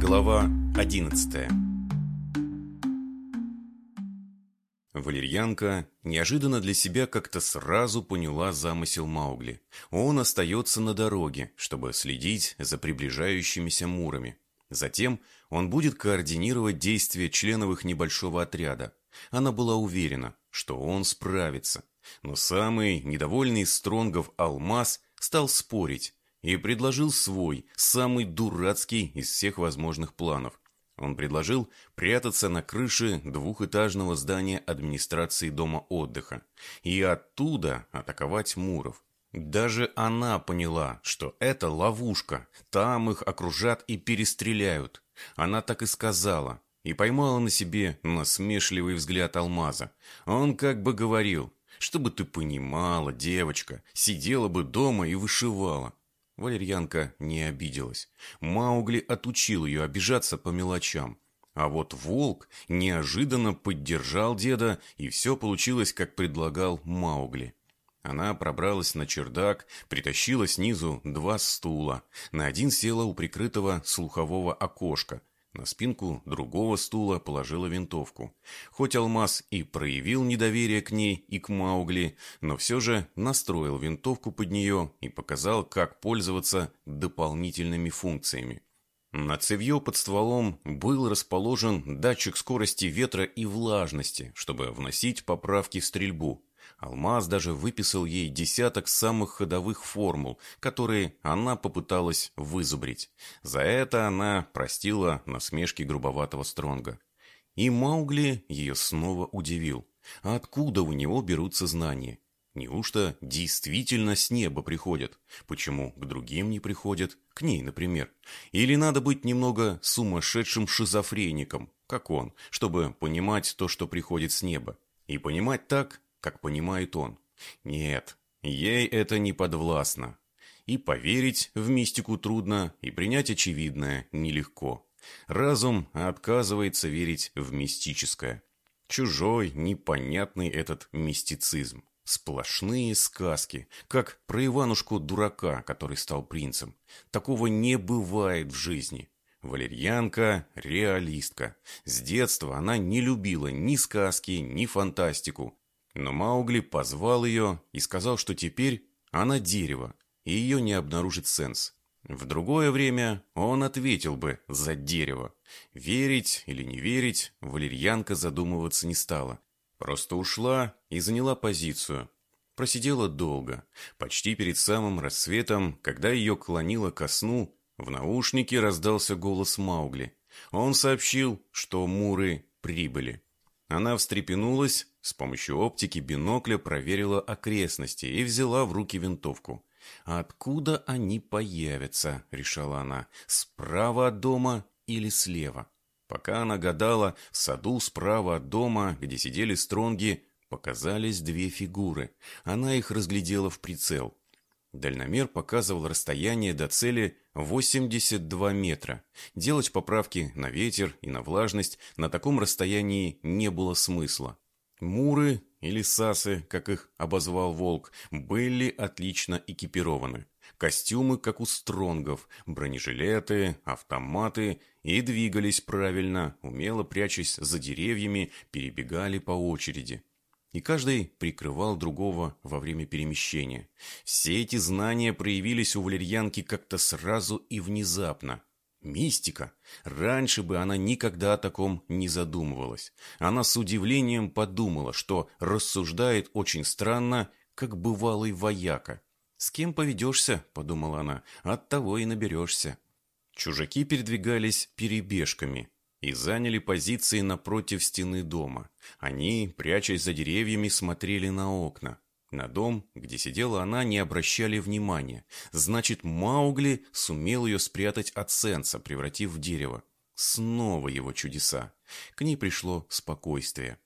Глава 11 Валерьянка неожиданно для себя как-то сразу поняла замысел Маугли. Он остается на дороге, чтобы следить за приближающимися мурами. Затем он будет координировать действия членов их небольшого отряда. Она была уверена, что он справится. Но самый недовольный стронгов Алмаз стал спорить и предложил свой, самый дурацкий из всех возможных планов. Он предложил прятаться на крыше двухэтажного здания администрации дома отдыха и оттуда атаковать Муров. Даже она поняла, что это ловушка, там их окружат и перестреляют. Она так и сказала, и поймала на себе насмешливый взгляд Алмаза. Он как бы говорил, чтобы ты понимала, девочка, сидела бы дома и вышивала. Валерьянка не обиделась. Маугли отучил ее обижаться по мелочам. А вот волк неожиданно поддержал деда, и все получилось, как предлагал Маугли. Она пробралась на чердак, притащила снизу два стула. На один села у прикрытого слухового окошка, на спинку другого стула положила винтовку. Хоть Алмаз и проявил недоверие к ней и к Маугли, но все же настроил винтовку под нее и показал, как пользоваться дополнительными функциями. На цевье под стволом был расположен датчик скорости ветра и влажности, чтобы вносить поправки в стрельбу. Алмаз даже выписал ей десяток самых ходовых формул, которые она попыталась вызубрить. За это она простила насмешки грубоватого Стронга. И Маугли ее снова удивил. Откуда у него берутся знания? Неужто действительно с неба приходят? Почему к другим не приходят? К ней, например. Или надо быть немного сумасшедшим шизофреником, как он, чтобы понимать то, что приходит с неба? И понимать так, как понимает он. Нет, ей это не подвластно. И поверить в мистику трудно, и принять очевидное нелегко. Разум отказывается верить в мистическое. Чужой, непонятный этот мистицизм. Сплошные сказки, как про Иванушку-дурака, который стал принцем. Такого не бывает в жизни. Валерьянка – реалистка. С детства она не любила ни сказки, ни фантастику, но Маугли позвал ее и сказал, что теперь она дерево, и ее не обнаружит сенс. В другое время он ответил бы за дерево. Верить или не верить, валерьянка задумываться не стала. Просто ушла и заняла позицию. Просидела долго. Почти перед самым рассветом, когда ее клонило ко сну, в наушнике раздался голос Маугли. Он сообщил, что муры прибыли. Она встрепенулась, с помощью оптики бинокля проверила окрестности и взяла в руки винтовку. «Откуда они появятся?» — решала она. «Справа от дома или слева?» Пока она гадала, в саду справа от дома, где сидели стронги, показались две фигуры. Она их разглядела в прицел. Дальномер показывал расстояние до цели 82 метра. Делать поправки на ветер и на влажность на таком расстоянии не было смысла. Муры, или сасы, как их обозвал Волк, были отлично экипированы. Костюмы, как у стронгов, бронежилеты, автоматы и двигались правильно, умело прячась за деревьями, перебегали по очереди и каждый прикрывал другого во время перемещения. Все эти знания проявились у валерьянки как-то сразу и внезапно. Мистика. Раньше бы она никогда о таком не задумывалась. Она с удивлением подумала, что рассуждает очень странно, как бывалый вояка. «С кем поведешься?» – подумала она. «От того и наберешься». Чужаки передвигались перебежками и заняли позиции напротив стены дома. Они, прячась за деревьями, смотрели на окна. На дом, где сидела она, не обращали внимания. Значит, Маугли сумел ее спрятать от Сенса, превратив в дерево. Снова его чудеса. К ней пришло спокойствие.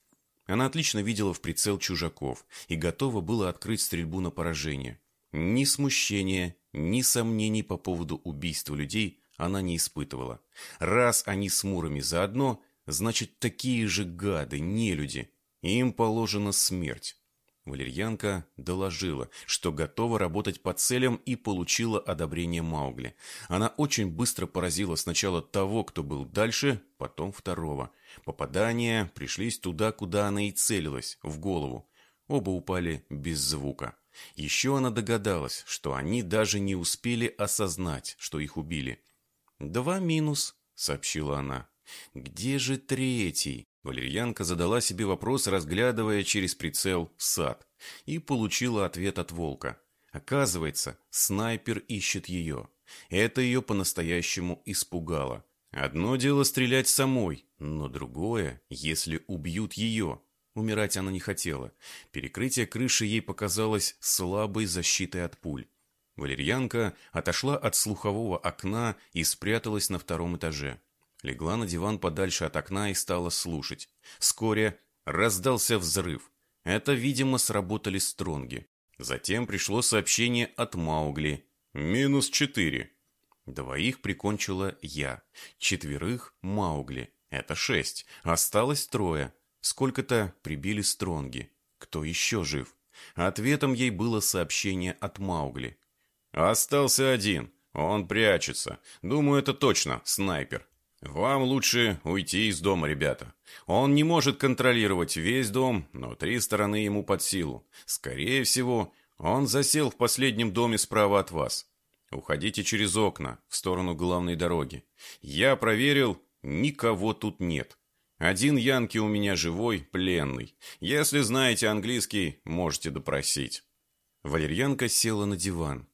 Она отлично видела в прицел чужаков и готова была открыть стрельбу на поражение. Ни смущения, ни сомнений по поводу убийства людей она не испытывала. Раз они с Мурами заодно, значит, такие же гады, нелюди. Им положена смерть. Валерьянка доложила, что готова работать по целям и получила одобрение Маугли. Она очень быстро поразила сначала того, кто был дальше, потом второго. Попадания пришлись туда, куда она и целилась, в голову. Оба упали без звука. Еще она догадалась, что они даже не успели осознать, что их убили. «Два минус», — сообщила она. «Где же третий?» Валерьянка задала себе вопрос, разглядывая через прицел сад, и получила ответ от волка. Оказывается, снайпер ищет ее. Это ее по-настоящему испугало. Одно дело стрелять самой, но другое, если убьют ее. Умирать она не хотела. Перекрытие крыши ей показалось слабой защитой от пуль. Валерьянка отошла от слухового окна и спряталась на втором этаже. Легла на диван подальше от окна и стала слушать. Вскоре раздался взрыв. Это, видимо, сработали стронги. Затем пришло сообщение от Маугли. «Минус четыре». Двоих прикончила я. Четверых – Маугли. Это шесть. Осталось трое. Сколько-то прибили стронги. Кто еще жив? Ответом ей было сообщение от Маугли. «Остался один. Он прячется. Думаю, это точно снайпер. «Вам лучше уйти из дома, ребята. Он не может контролировать весь дом, но три стороны ему под силу. Скорее всего, он засел в последнем доме справа от вас. Уходите через окна, в сторону главной дороги. Я проверил, никого тут нет. Один Янки у меня живой, пленный. Если знаете английский, можете допросить». Валерьянка села на диван.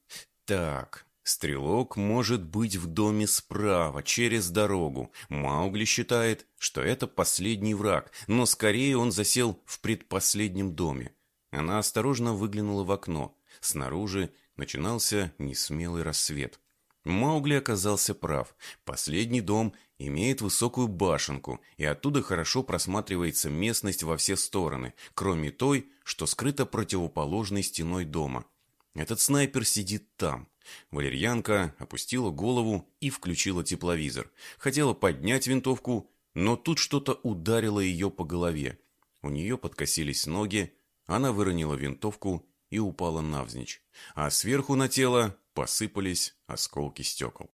«Так, Стрелок может быть в доме справа, через дорогу. Маугли считает, что это последний враг, но скорее он засел в предпоследнем доме. Она осторожно выглянула в окно. Снаружи начинался несмелый рассвет. Маугли оказался прав. Последний дом имеет высокую башенку, и оттуда хорошо просматривается местность во все стороны, кроме той, что скрыта противоположной стеной дома. Этот снайпер сидит там. Валерьянка опустила голову и включила тепловизор. Хотела поднять винтовку, но тут что-то ударило ее по голове. У нее подкосились ноги, она выронила винтовку и упала навзничь. А сверху на тело посыпались осколки стекол.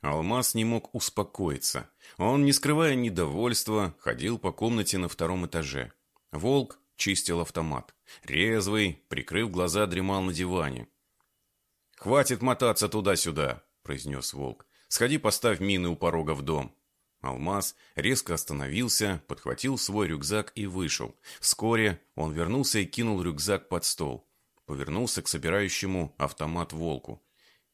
Алмаз не мог успокоиться. Он, не скрывая недовольства, ходил по комнате на втором этаже. Волк чистил автомат. Резвый, прикрыв глаза, дремал на диване. «Хватит мотаться туда-сюда», — произнес волк. «Сходи поставь мины у порога в дом». Алмаз резко остановился, подхватил свой рюкзак и вышел. Вскоре он вернулся и кинул рюкзак под стол. Повернулся к собирающему автомат волку.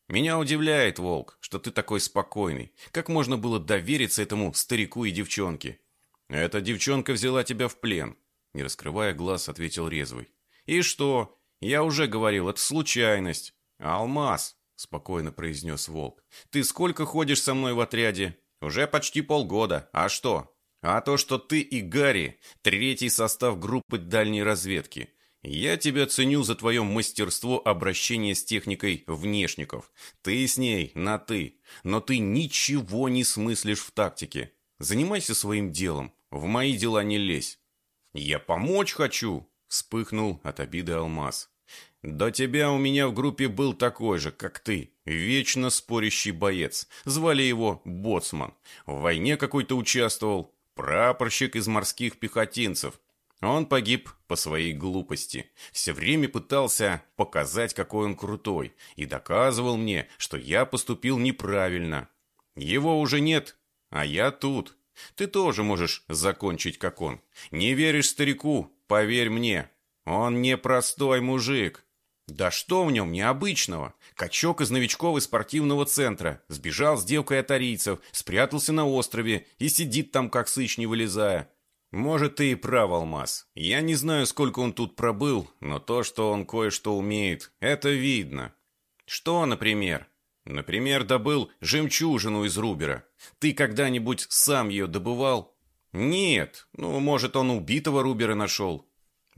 «Меня удивляет, волк, что ты такой спокойный. Как можно было довериться этому старику и девчонке?» «Эта девчонка взяла тебя в плен», — не раскрывая глаз, ответил резвый. «И что? Я уже говорил, это случайность. «Алмаз», — спокойно произнес Волк, — «ты сколько ходишь со мной в отряде?» «Уже почти полгода. А что?» «А то, что ты и Гарри — третий состав группы дальней разведки. Я тебя ценю за твое мастерство обращения с техникой внешников. Ты с ней на «ты», но ты ничего не смыслишь в тактике. Занимайся своим делом, в мои дела не лезь». «Я помочь хочу», — вспыхнул от обиды Алмаз. До тебя у меня в группе был такой же, как ты, вечно спорящий боец. Звали его Боцман. В войне какой-то участвовал, прапорщик из морских пехотинцев. Он погиб по своей глупости. Все время пытался показать, какой он крутой, и доказывал мне, что я поступил неправильно. Его уже нет, а я тут. Ты тоже можешь закончить, как он. Не веришь старику? Поверь мне, он непростой мужик. Да что в нем необычного? Качок из новичков спортивного центра. Сбежал с девкой от арийцев, спрятался на острове и сидит там, как сыч, не вылезая. Может, ты и прав, Алмаз. Я не знаю, сколько он тут пробыл, но то, что он кое-что умеет, это видно. Что, например? Например, добыл жемчужину из Рубера. Ты когда-нибудь сам ее добывал? Нет. Ну, может, он убитого Рубера нашел.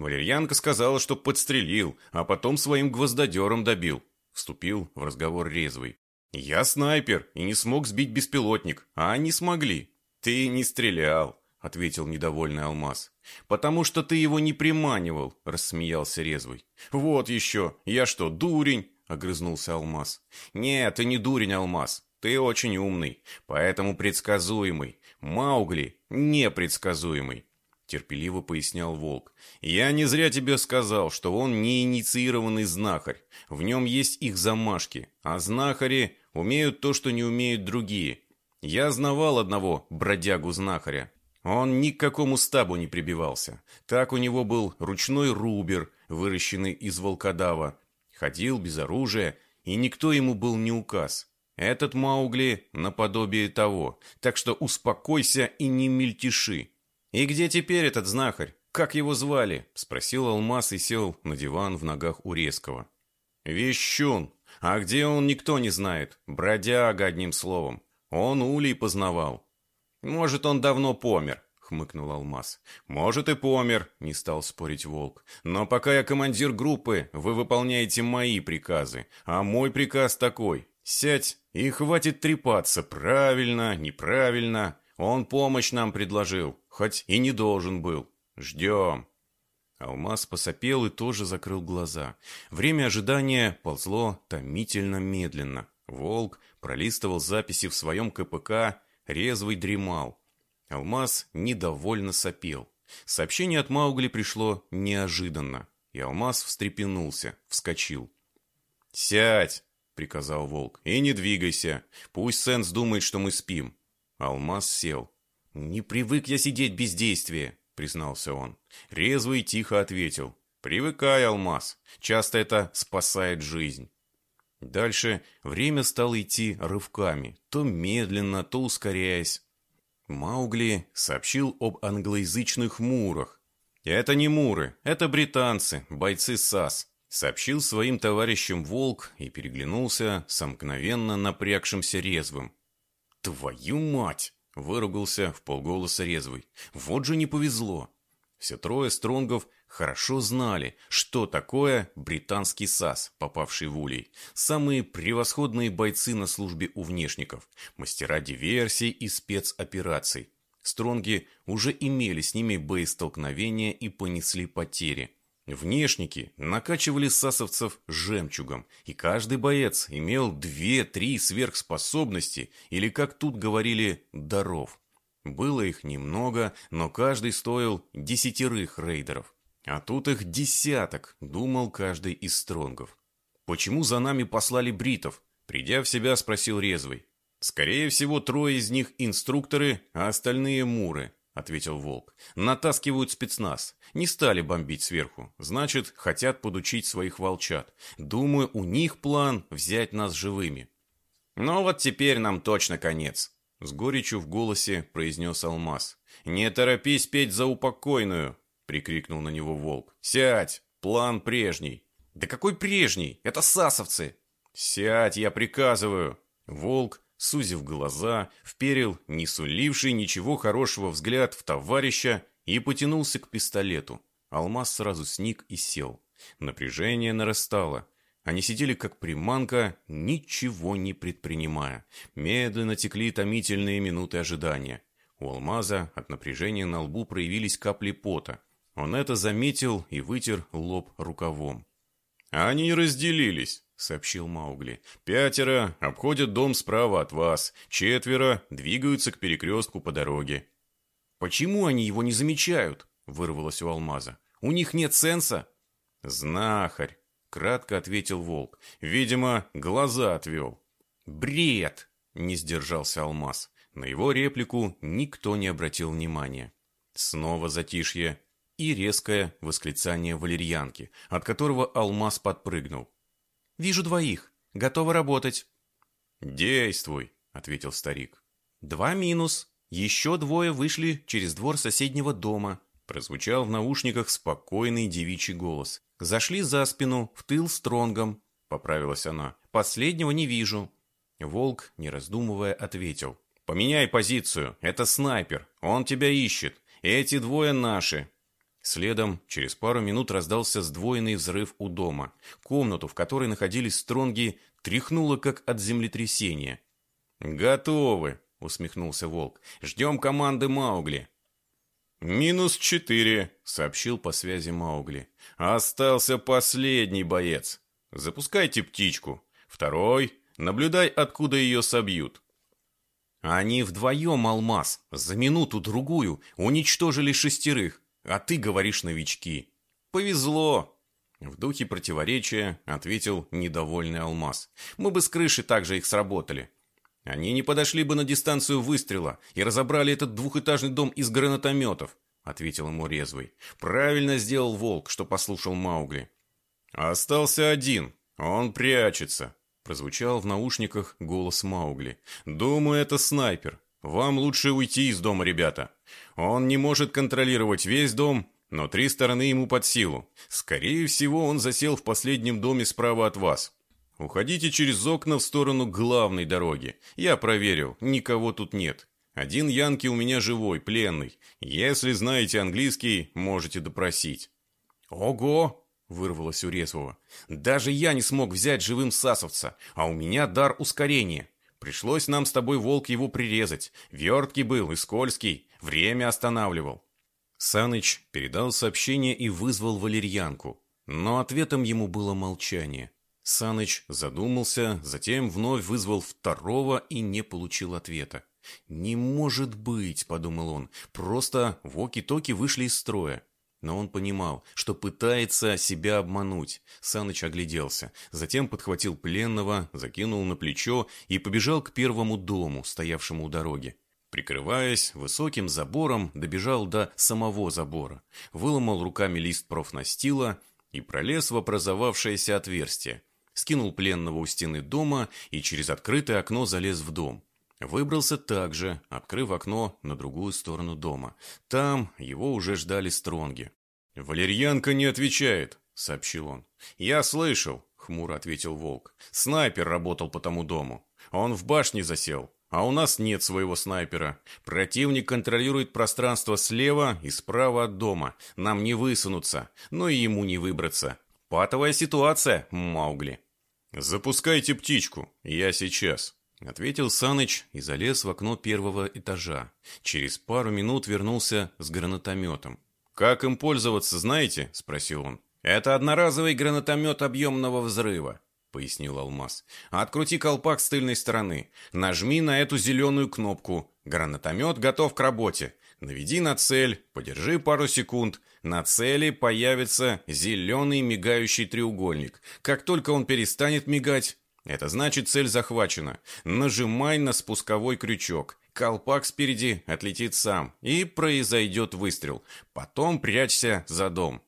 Валерьянка сказала, что подстрелил, а потом своим гвоздодером добил. Вступил в разговор резвый. Я снайпер и не смог сбить беспилотник, а они смогли. Ты не стрелял. — ответил недовольный Алмаз. «Потому что ты его не приманивал», — рассмеялся Резвый. «Вот еще! Я что, дурень?» — огрызнулся Алмаз. «Нет, ты не дурень, Алмаз. Ты очень умный, поэтому предсказуемый. Маугли непредсказуемый», — терпеливо пояснял Волк. «Я не зря тебе сказал, что он не инициированный знахарь. В нем есть их замашки, а знахари умеют то, что не умеют другие. Я знавал одного бродягу-знахаря. Он ни к какому стабу не прибивался. Так у него был ручной рубер, выращенный из волкодава. Ходил без оружия, и никто ему был не указ. Этот Маугли наподобие того, так что успокойся и не мельтеши. «И где теперь этот знахарь? Как его звали?» — спросил Алмаз и сел на диван в ногах у Резкого. «Вещун. А где он, никто не знает. Бродяга, одним словом. Он улей познавал. «Может, он давно помер», — хмыкнул Алмаз. «Может, и помер», — не стал спорить Волк. «Но пока я командир группы, вы выполняете мои приказы. А мой приказ такой. Сядь и хватит трепаться. Правильно, неправильно. Он помощь нам предложил, хоть и не должен был. Ждем». Алмаз посопел и тоже закрыл глаза. Время ожидания ползло томительно медленно. Волк пролистывал записи в своем КПК Резвый дремал. Алмаз недовольно сопел. Сообщение от Маугли пришло неожиданно, и Алмаз встрепенулся, вскочил. «Сядь!» — приказал волк. «И не двигайся. Пусть Сенс думает, что мы спим». Алмаз сел. «Не привык я сидеть без действия», — признался он. Резвый тихо ответил. «Привыкай, Алмаз. Часто это спасает жизнь». Дальше время стало идти рывками, то медленно, то ускоряясь. Маугли сообщил об англоязычных мурах. «Это не муры, это британцы, бойцы САС», сообщил своим товарищам Волк и переглянулся с мгновенно напрягшимся резвым. «Твою мать!» — выругался в полголоса резвый. «Вот же не повезло!» Все трое стронгов хорошо знали, что такое британский САС, попавший в улей. Самые превосходные бойцы на службе у внешников, мастера диверсий и спецопераций. Стронги уже имели с ними боестолкновения и понесли потери. Внешники накачивали сасовцев жемчугом, и каждый боец имел две-три сверхспособности, или, как тут говорили, даров. Было их немного, но каждый стоил десятерых рейдеров. А тут их десяток, думал каждый из стронгов. Почему за нами послали бритов? Придя в себя, спросил Резвый. Скорее всего, трое из них инструкторы, а остальные муры, ответил Волк. Натаскивают спецназ. Не стали бомбить сверху. Значит, хотят подучить своих волчат. Думаю, у них план взять нас живыми. Но вот теперь нам точно конец, с горечью в голосе произнес Алмаз. «Не торопись петь за упокойную!» прикрикнул на него волк. «Сядь! План прежний!» «Да какой прежний? Это сасовцы!» «Сядь, я приказываю!» Волк, сузив глаза, вперил не суливший ничего хорошего взгляд в товарища и потянулся к пистолету. Алмаз сразу сник и сел. Напряжение нарастало. Они сидели как приманка, ничего не предпринимая. Медленно текли томительные минуты ожидания. У Алмаза от напряжения на лбу проявились капли пота. Он это заметил и вытер лоб рукавом. «Они разделились», — сообщил Маугли. «Пятеро обходят дом справа от вас, четверо двигаются к перекрестку по дороге». «Почему они его не замечают?» — вырвалось у Алмаза. «У них нет сенса?» «Знахарь», — кратко ответил Волк. «Видимо, глаза отвел». «Бред!» — не сдержался Алмаз. На его реплику никто не обратил внимания. Снова затишье и резкое восклицание валерьянки, от которого алмаз подпрыгнул. «Вижу двоих. Готовы работать». «Действуй», — ответил старик. «Два минус. Еще двое вышли через двор соседнего дома», — прозвучал в наушниках спокойный девичий голос. «Зашли за спину, в тыл стронгом», — поправилась она. «Последнего не вижу». Волк, не раздумывая, ответил. «Поменяй позицию. Это снайпер. Он тебя ищет. Эти двое наши. Следом, через пару минут раздался сдвоенный взрыв у дома. Комнату, в которой находились стронги, тряхнуло, как от землетрясения. «Готовы!» — усмехнулся Волк. «Ждем команды Маугли!» «Минус четыре», — сообщил по связи Маугли. «Остался последний боец. Запускайте птичку. Второй. Наблюдай, откуда ее собьют». Они вдвоем, Алмаз, за минуту-другую уничтожили шестерых, а ты говоришь новички. Повезло. В духе противоречия ответил недовольный Алмаз. Мы бы с крыши также их сработали. Они не подошли бы на дистанцию выстрела и разобрали этот двухэтажный дом из гранатометов, ответил ему резвый. Правильно сделал волк, что послушал Маугли. Остался один. Он прячется, прозвучал в наушниках голос Маугли. Думаю, это снайпер. Вам лучше уйти из дома, ребята. Он не может контролировать весь дом, но три стороны ему под силу. Скорее всего, он засел в последнем доме справа от вас. Уходите через окна в сторону главной дороги. Я проверил, никого тут нет. Один Янки у меня живой, пленный. Если знаете английский, можете допросить. Ого! Вырвалось у резвого. Даже я не смог взять живым сасовца, а у меня дар ускорения. Пришлось нам с тобой, волк, его прирезать. Верткий был и скользкий, время останавливал. Саныч передал сообщение и вызвал валерьянку, но ответом ему было молчание. Саныч задумался, затем вновь вызвал второго и не получил ответа. «Не может быть», — подумал он, — «просто воки-токи вышли из строя». Но он понимал, что пытается себя обмануть. Саныч огляделся, затем подхватил пленного, закинул на плечо и побежал к первому дому, стоявшему у дороги. Прикрываясь высоким забором, добежал до самого забора, выломал руками лист профнастила и пролез в образовавшееся отверстие. Скинул пленного у стены дома и через открытое окно залез в дом. Выбрался также, открыв окно на другую сторону дома. Там его уже ждали стронги. «Валерьянка не отвечает», — сообщил он. «Я слышал», — хмуро ответил Волк. «Снайпер работал по тому дому. Он в башне засел. А у нас нет своего снайпера. Противник контролирует пространство слева и справа от дома. Нам не высунуться, но и ему не выбраться. Патовая ситуация, Маугли. «Запускайте птичку, я сейчас», — ответил Саныч и залез в окно первого этажа. Через пару минут вернулся с гранатометом. «Как им пользоваться, знаете?» — спросил он. «Это одноразовый гранатомет объемного взрыва. — пояснил Алмаз. «Открути колпак с тыльной стороны. Нажми на эту зеленую кнопку. Гранатомет готов к работе. Наведи на цель, подержи пару секунд. На цели появится зеленый мигающий треугольник. Как только он перестанет мигать, это значит цель захвачена. Нажимай на спусковой крючок. Колпак спереди отлетит сам, и произойдет выстрел. Потом прячься за дом.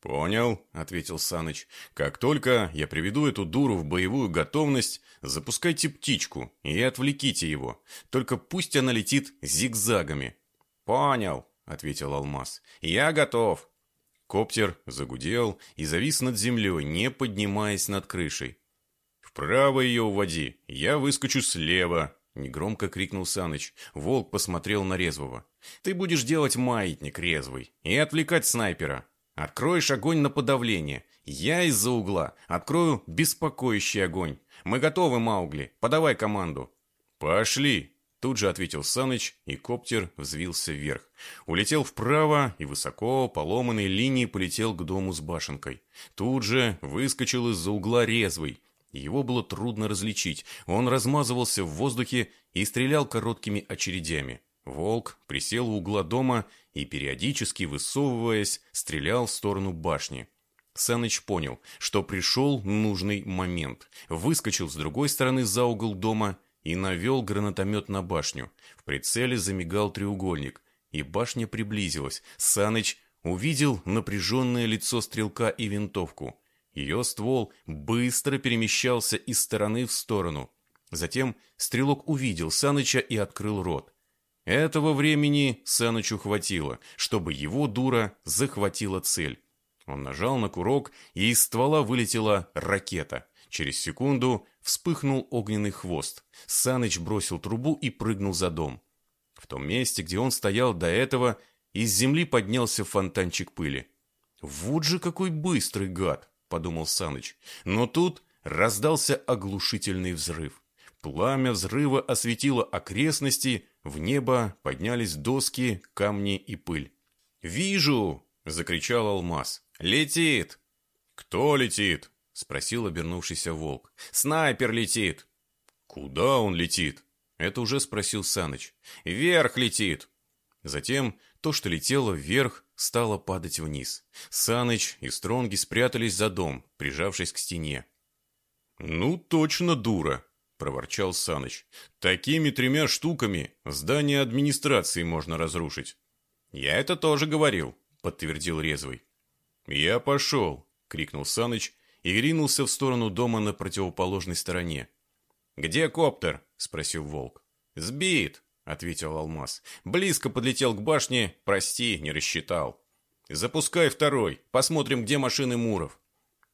«Понял», — ответил Саныч. «Как только я приведу эту дуру в боевую готовность, запускайте птичку и отвлеките его. Только пусть она летит зигзагами». «Понял», — ответил Алмаз. «Я готов». Коптер загудел и завис над землей, не поднимаясь над крышей. «Вправо ее уводи, я выскочу слева», — негромко крикнул Саныч. Волк посмотрел на Резвого. «Ты будешь делать маятник резвый и отвлекать снайпера. Откроешь огонь на подавление. Я из-за угла открою беспокоящий огонь. Мы готовы, Маугли. Подавай команду. Пошли. Тут же ответил Саныч, и коптер взвился вверх. Улетел вправо и высоко по ломаной линии полетел к дому с башенкой. Тут же выскочил из-за угла резвый. Его было трудно различить. Он размазывался в воздухе и стрелял короткими очередями. Волк присел у угла дома и, периодически высовываясь, стрелял в сторону башни. Саныч понял, что пришел нужный момент. Выскочил с другой стороны за угол дома и навел гранатомет на башню. В прицеле замигал треугольник, и башня приблизилась. Саныч увидел напряженное лицо стрелка и винтовку. Ее ствол быстро перемещался из стороны в сторону. Затем стрелок увидел Саныча и открыл рот. Этого времени Санычу хватило, чтобы его дура захватила цель. Он нажал на курок, и из ствола вылетела ракета. Через секунду вспыхнул огненный хвост. Саныч бросил трубу и прыгнул за дом. В том месте, где он стоял до этого, из земли поднялся фонтанчик пыли. «Вот же какой быстрый гад!» — подумал Саныч. Но тут раздался оглушительный взрыв. Пламя взрыва осветило окрестности, в небо поднялись доски, камни и пыль. «Вижу!» — закричал Алмаз. «Летит!» «Кто летит?» — спросил обернувшийся волк. «Снайпер летит!» «Куда он летит?» Это уже спросил Саныч. «Вверх летит!» Затем то, что летело вверх, стало падать вниз. Саныч и Стронги спрятались за дом, прижавшись к стене. «Ну, точно дура!» – проворчал Саныч. «Такими тремя штуками здание администрации можно разрушить». «Я это тоже говорил», – подтвердил Резвый. «Я пошел!» – крикнул Саныч и ринулся в сторону дома на противоположной стороне. «Где коптер?» – спросил Волк. «Сбит!» — ответил Алмаз. «Близко подлетел к башне, прости, не рассчитал». «Запускай второй, посмотрим, где машины Муров».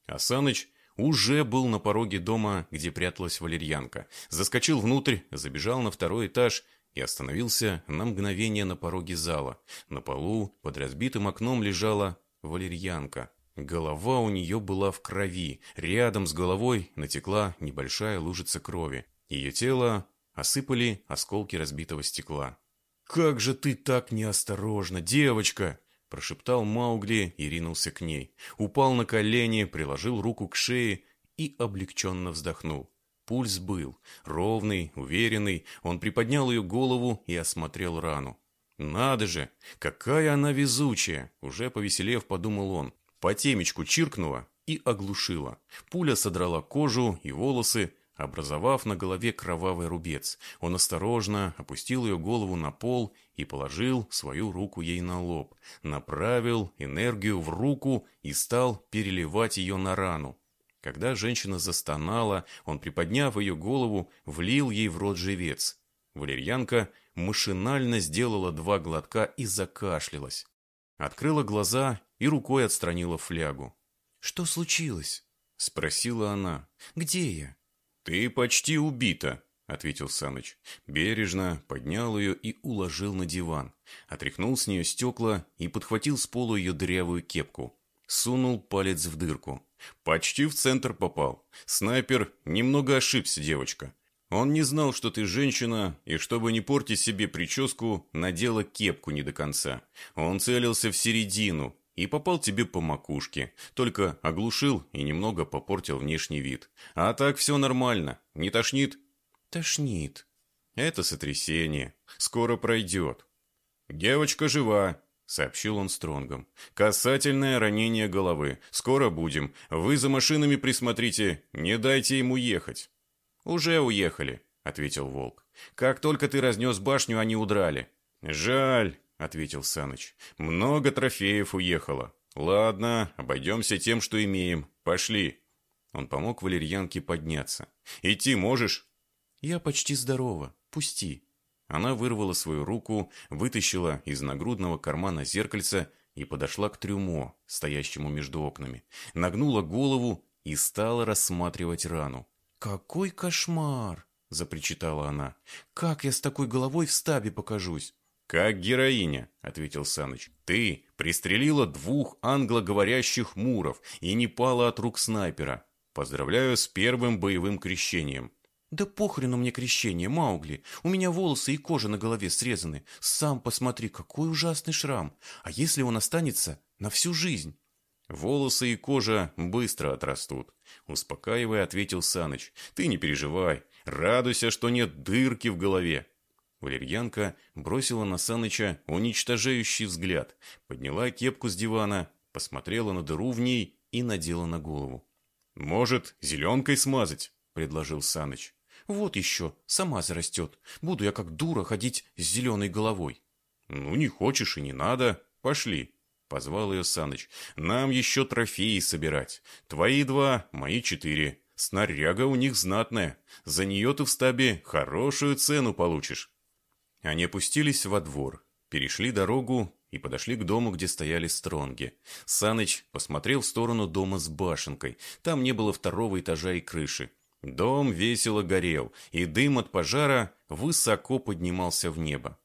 Асаныч уже был на пороге дома, где пряталась валерьянка. Заскочил внутрь, забежал на второй этаж и остановился на мгновение на пороге зала. На полу под разбитым окном лежала валерьянка. Голова у нее была в крови. Рядом с головой натекла небольшая лужица крови. Ее тело осыпали осколки разбитого стекла. «Как же ты так неосторожна, девочка!» – прошептал Маугли и ринулся к ней. Упал на колени, приложил руку к шее и облегченно вздохнул. Пульс был. Ровный, уверенный. Он приподнял ее голову и осмотрел рану. «Надо же! Какая она везучая!» Уже повеселев, подумал он. По темечку чиркнула и оглушила. Пуля содрала кожу и волосы, образовав на голове кровавый рубец. Он осторожно опустил ее голову на пол и положил свою руку ей на лоб, направил энергию в руку и стал переливать ее на рану. Когда женщина застонала, он, приподняв ее голову, влил ей в рот живец. Валерьянка машинально сделала два глотка и закашлялась. Открыла глаза и рукой отстранила флягу. «Что случилось?» — спросила она. «Где я?» «Ты почти убита», — ответил Саныч. Бережно поднял ее и уложил на диван. Отряхнул с нее стекла и подхватил с пола ее дырявую кепку. Сунул палец в дырку. Почти в центр попал. Снайпер немного ошибся, девочка. Он не знал, что ты женщина, и чтобы не портить себе прическу, надела кепку не до конца. Он целился в середину, и попал тебе по макушке, только оглушил и немного попортил внешний вид. А так все нормально, не тошнит? Тошнит. Это сотрясение, скоро пройдет. Девочка жива, сообщил он Стронгом. Касательное ранение головы, скоро будем. Вы за машинами присмотрите, не дайте ему ехать. Уже уехали, ответил Волк. Как только ты разнес башню, они удрали. Жаль, — ответил Саныч. «Много трофеев уехало. Ладно, обойдемся тем, что имеем. Пошли». Он помог валерьянке подняться. «Идти можешь?» «Я почти здорова. Пусти». Она вырвала свою руку, вытащила из нагрудного кармана зеркальце и подошла к трюмо, стоящему между окнами. Нагнула голову и стала рассматривать рану. «Какой кошмар!» — запричитала она. «Как я с такой головой в стабе покажусь?» «Как героиня», — ответил Саныч. «Ты пристрелила двух англоговорящих муров и не пала от рук снайпера. Поздравляю с первым боевым крещением». «Да похрену мне крещение, Маугли. У меня волосы и кожа на голове срезаны. Сам посмотри, какой ужасный шрам. А если он останется на всю жизнь?» «Волосы и кожа быстро отрастут», — успокаивая, ответил Саныч. «Ты не переживай. Радуйся, что нет дырки в голове. Валерьянка бросила на Саныча уничтожающий взгляд, подняла кепку с дивана, посмотрела на дыру в ней и надела на голову. «Может, зеленкой смазать?» – предложил Саныч. «Вот еще, сама зарастет. Буду я как дура ходить с зеленой головой». «Ну, не хочешь и не надо. Пошли», – позвал ее Саныч. «Нам еще трофеи собирать. Твои два, мои четыре. Снаряга у них знатная. За нее ты в стабе хорошую цену получишь». Они опустились во двор, перешли дорогу и подошли к дому, где стояли стронги. Саныч посмотрел в сторону дома с башенкой. Там не было второго этажа и крыши. Дом весело горел, и дым от пожара высоко поднимался в небо.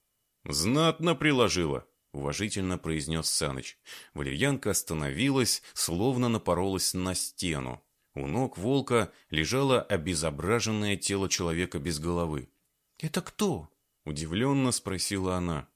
«Знатно приложила», — уважительно произнес Саныч. Валерьянка остановилась, словно напоролась на стену. У ног волка лежало обезображенное тело человека без головы. «Это кто?» Удивленно спросила она.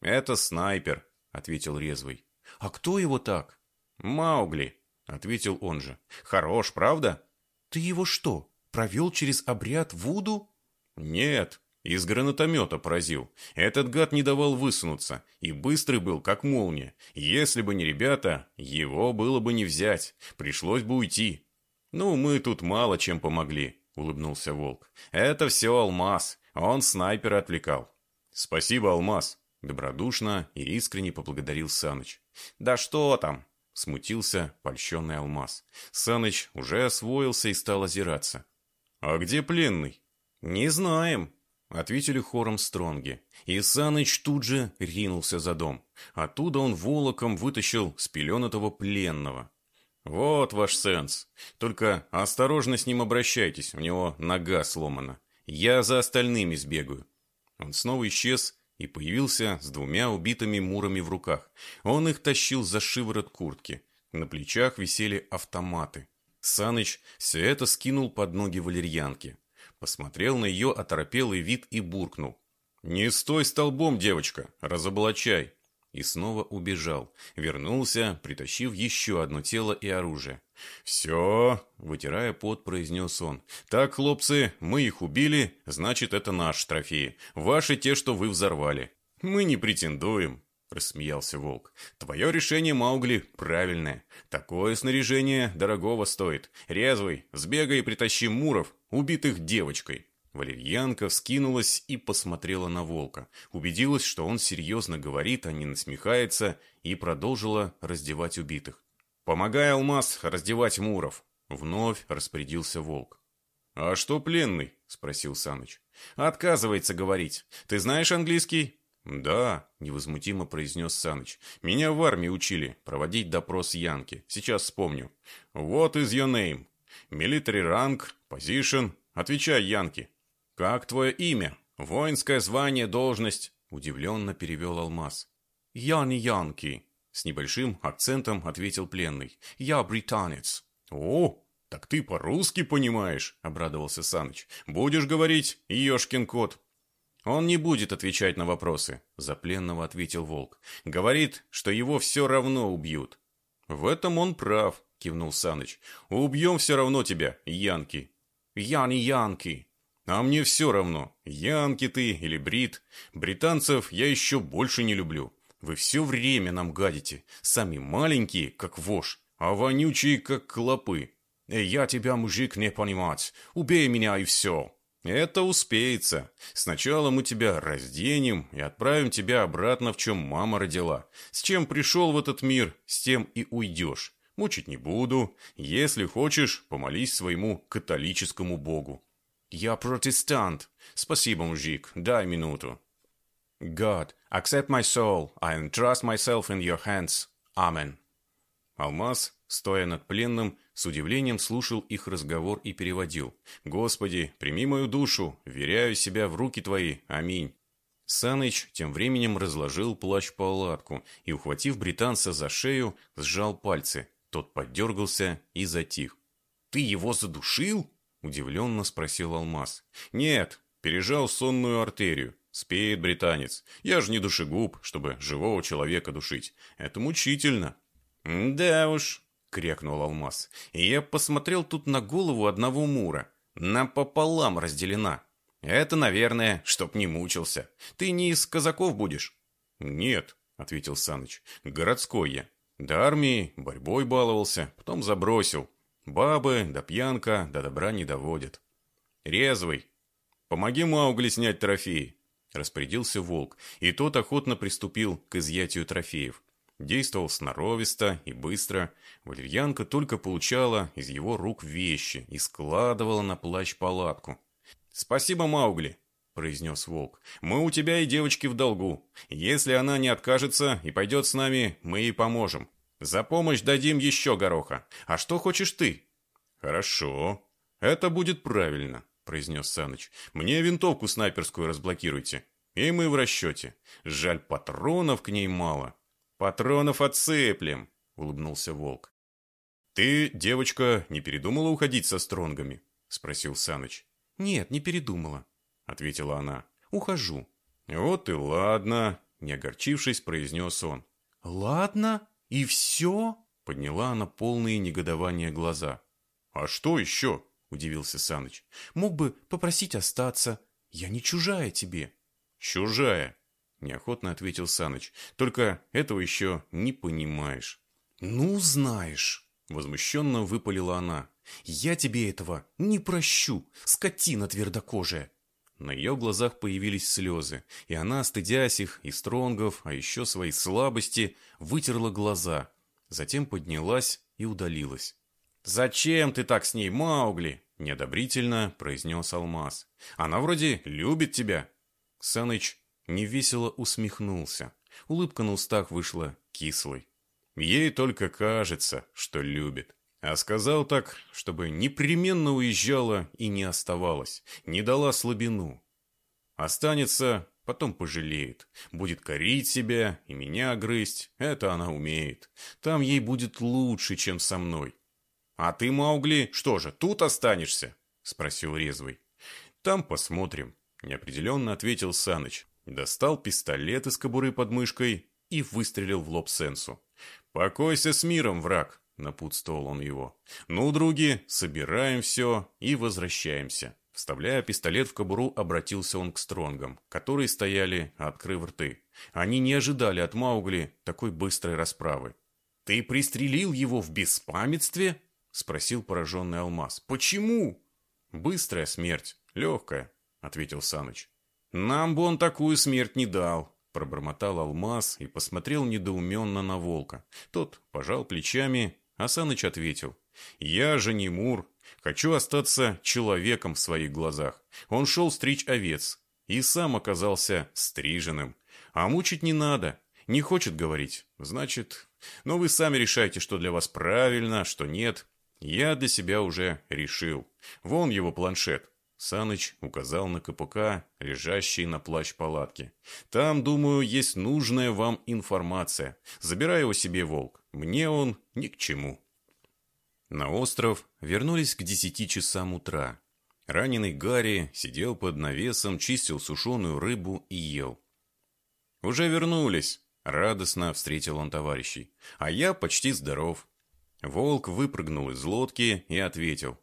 «Это снайпер», — ответил Резвый. «А кто его так?» «Маугли», — ответил он же. «Хорош, правда?» «Ты его что, провел через обряд Вуду?» «Нет, из гранатомета поразил. Этот гад не давал высунуться, и быстрый был, как молния. Если бы не ребята, его было бы не взять, пришлось бы уйти. Ну, мы тут мало чем помогли, улыбнулся Волк. Это все Алмаз, он снайпера отвлекал. Спасибо, Алмаз, добродушно и искренне поблагодарил Саныч. Да что там, смутился польщенный Алмаз. Саныч уже освоился и стал озираться. А где пленный? Не знаем, Ответили хором Стронги. И Саныч тут же ринулся за дом. Оттуда он волоком вытащил спеленатого пленного. «Вот ваш сенс. Только осторожно с ним обращайтесь, у него нога сломана. Я за остальными сбегаю». Он снова исчез и появился с двумя убитыми мурами в руках. Он их тащил за шиворот куртки. На плечах висели автоматы. Саныч все это скинул под ноги валерьянки посмотрел на ее оторопелый вид и буркнул. «Не стой столбом, девочка, разоблачай!» И снова убежал. Вернулся, притащив еще одно тело и оружие. «Все!» — вытирая пот, произнес он. «Так, хлопцы, мы их убили, значит, это наш трофеи. Ваши те, что вы взорвали. Мы не претендуем рассмеялся волк. «Твое решение, Маугли, правильное. Такое снаряжение дорогого стоит. Резвый, сбегай и притащи муров, убитых девочкой». Валерьянка вскинулась и посмотрела на волка. Убедилась, что он серьезно говорит, а не насмехается, и продолжила раздевать убитых. «Помогай, Алмаз, раздевать муров!» Вновь распорядился волк. «А что пленный?» — спросил Саныч. «Отказывается говорить. Ты знаешь английский?» «Да», — невозмутимо произнес Саныч. «Меня в армии учили проводить допрос Янки. Сейчас вспомню. What is your name? Military rank, position. Отвечай, Янки. Как твое имя? Воинское звание, должность?» Удивленно перевел Алмаз. «Я не Янки», — с небольшим акцентом ответил пленный. «Я британец». «О, так ты по-русски понимаешь», — обрадовался Саныч. «Будешь говорить, ешкин кот». «Он не будет отвечать на вопросы», — за пленного ответил Волк. «Говорит, что его все равно убьют». «В этом он прав», — кивнул Саныч. «Убьем все равно тебя, Янки». «Я не Янки». «А мне все равно, Янки ты или Брит. Британцев я еще больше не люблю. Вы все время нам гадите. Сами маленькие, как вошь, а вонючие, как клопы. Я тебя, мужик, не понимать. Убей меня и все». «Это успеется. Сначала мы тебя разденем и отправим тебя обратно, в чем мама родила. С чем пришел в этот мир, с тем и уйдешь. Мучить не буду. Если хочешь, помолись своему католическому богу». «Я протестант. Спасибо, мужик. Дай минуту». «God, accept my soul. I entrust myself in your hands. Amen». Алмаз, стоя над пленным, с удивлением слушал их разговор и переводил. «Господи, прими мою душу, веряю себя в руки Твои. Аминь». Саныч тем временем разложил плащ-палатку и, ухватив британца за шею, сжал пальцы. Тот поддергался и затих. «Ты его задушил?» – удивленно спросил Алмаз. «Нет, пережал сонную артерию. Спеет британец. Я же не душегуб, чтобы живого человека душить. Это мучительно». «Да уж», крякнул Алмаз. Я посмотрел тут на голову одного мура. Напополам разделена. Это, наверное, чтоб не мучился. Ты не из казаков будешь? Нет, ответил Саныч. Городской я. До армии борьбой баловался, потом забросил. Бабы, да пьянка, да добра не доводят. Резвый. Помоги Маугли снять трофеи. Распорядился волк, и тот охотно приступил к изъятию трофеев. Действовал сноровисто и быстро. Валерьянка только получала из его рук вещи и складывала на плащ палатку. «Спасибо, Маугли», — произнес волк. «Мы у тебя и девочки в долгу. Если она не откажется и пойдет с нами, мы ей поможем. За помощь дадим еще гороха. А что хочешь ты?» «Хорошо. Это будет правильно», — произнес Саныч. «Мне винтовку снайперскую разблокируйте. И мы в расчете. Жаль, патронов к ней мало». «Патронов отсыплем», — улыбнулся Волк. «Ты, девочка, не передумала уходить со стронгами?» — спросил Саныч. «Нет, не передумала», — ответила она. «Ухожу». «Вот и ладно», — не огорчившись, произнес он. «Ладно, и все?» — подняла она полные негодования глаза. «А что еще?» — удивился Саныч. «Мог бы попросить остаться. Я не чужая тебе». «Чужая», — неохотно ответил Саныч. «Только этого еще не понимаешь». «Ну, знаешь», — возмущенно выпалила она. «Я тебе этого не прощу, скотина твердокожая». На ее глазах появились слезы, и она, стыдясь их и стронгов, а еще своей слабости, вытерла глаза, затем поднялась и удалилась. «Зачем ты так с ней, Маугли?» – неодобрительно произнес Алмаз. «Она вроде любит тебя». Саныч невесело усмехнулся. Улыбка на устах вышла кислой. Ей только кажется, что любит. А сказал так, чтобы непременно уезжала и не оставалась, не дала слабину. Останется, потом пожалеет, будет корить себя и меня грызть, это она умеет. Там ей будет лучше, чем со мной. «А ты, Маугли, что же, тут останешься?» — спросил Резвый. «Там посмотрим», — неопределенно ответил Саныч. Достал пистолет из кобуры под мышкой и выстрелил в лоб Сенсу. «Покойся с миром, враг!» — напутствовал он его. «Ну, други, собираем все и возвращаемся». Вставляя пистолет в кобуру, обратился он к Стронгам, которые стояли, открыв рты. Они не ожидали от Маугли такой быстрой расправы. «Ты пристрелил его в беспамятстве?» — спросил пораженный Алмаз. «Почему?» «Быстрая смерть, легкая», — ответил Саныч. «Нам бы он такую смерть не дал», пробормотал Алмаз и посмотрел недоуменно на волка. Тот пожал плечами а Саныч ответил. «Я же не Мур. Хочу остаться человеком в своих глазах. Он шел стричь овец. И сам оказался стриженным. А мучить не надо. Не хочет говорить. Значит... Но вы сами решайте, что для вас правильно, что нет. Я для себя уже решил. Вон его планшет. Саныч указал на КПК, лежащий на плащ палатки. «Там, думаю, есть нужная вам информация. Забирай его себе, Волк. Мне он ни к чему». На остров вернулись к десяти часам утра. Раненый Гарри сидел под навесом, чистил сушеную рыбу и ел. «Уже вернулись», — радостно встретил он товарищей. «А я почти здоров». Волк выпрыгнул из лодки и ответил.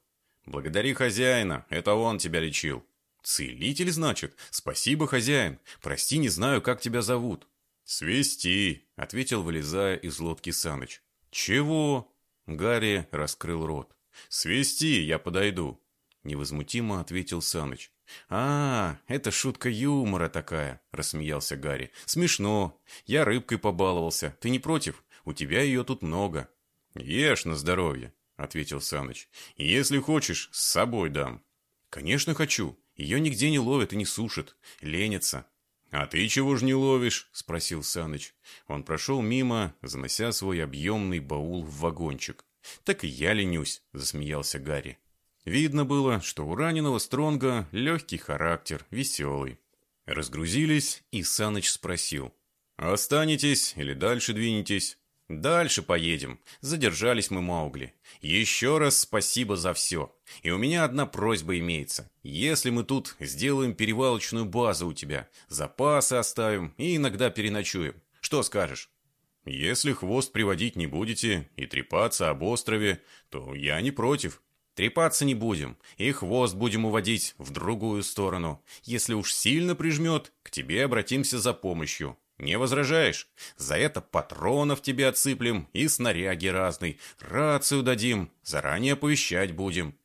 «Благодари хозяина, это он тебя лечил». «Целитель, значит? Спасибо, хозяин. Прости, не знаю, как тебя зовут». «Свести», — ответил, вылезая из лодки Саныч. «Чего?» — Гарри раскрыл рот. «Свести, я подойду», — невозмутимо ответил Саныч. «А, это шутка юмора такая», — рассмеялся Гарри. «Смешно. Я рыбкой побаловался. Ты не против? У тебя ее тут много». «Ешь на здоровье», ответил Саныч. «Если хочешь, с собой дам». «Конечно хочу. Ее нигде не ловят и не сушат. Ленятся». «А ты чего ж не ловишь?» – спросил Саныч. Он прошел мимо, занося свой объемный баул в вагончик. «Так и я ленюсь», – засмеялся Гарри. Видно было, что у раненого Стронга легкий характер, веселый. Разгрузились, и Саныч спросил. «Останетесь или дальше двинетесь?» «Дальше поедем. Задержались мы, Маугли. Еще раз спасибо за все. И у меня одна просьба имеется. Если мы тут сделаем перевалочную базу у тебя, запасы оставим и иногда переночуем. Что скажешь?» «Если хвост приводить не будете и трепаться об острове, то я не против. Трепаться не будем, и хвост будем уводить в другую сторону. Если уж сильно прижмет, к тебе обратимся за помощью. Не возражаешь? За это патронов тебе отсыплем и снаряги разный. Рацию дадим, заранее оповещать будем».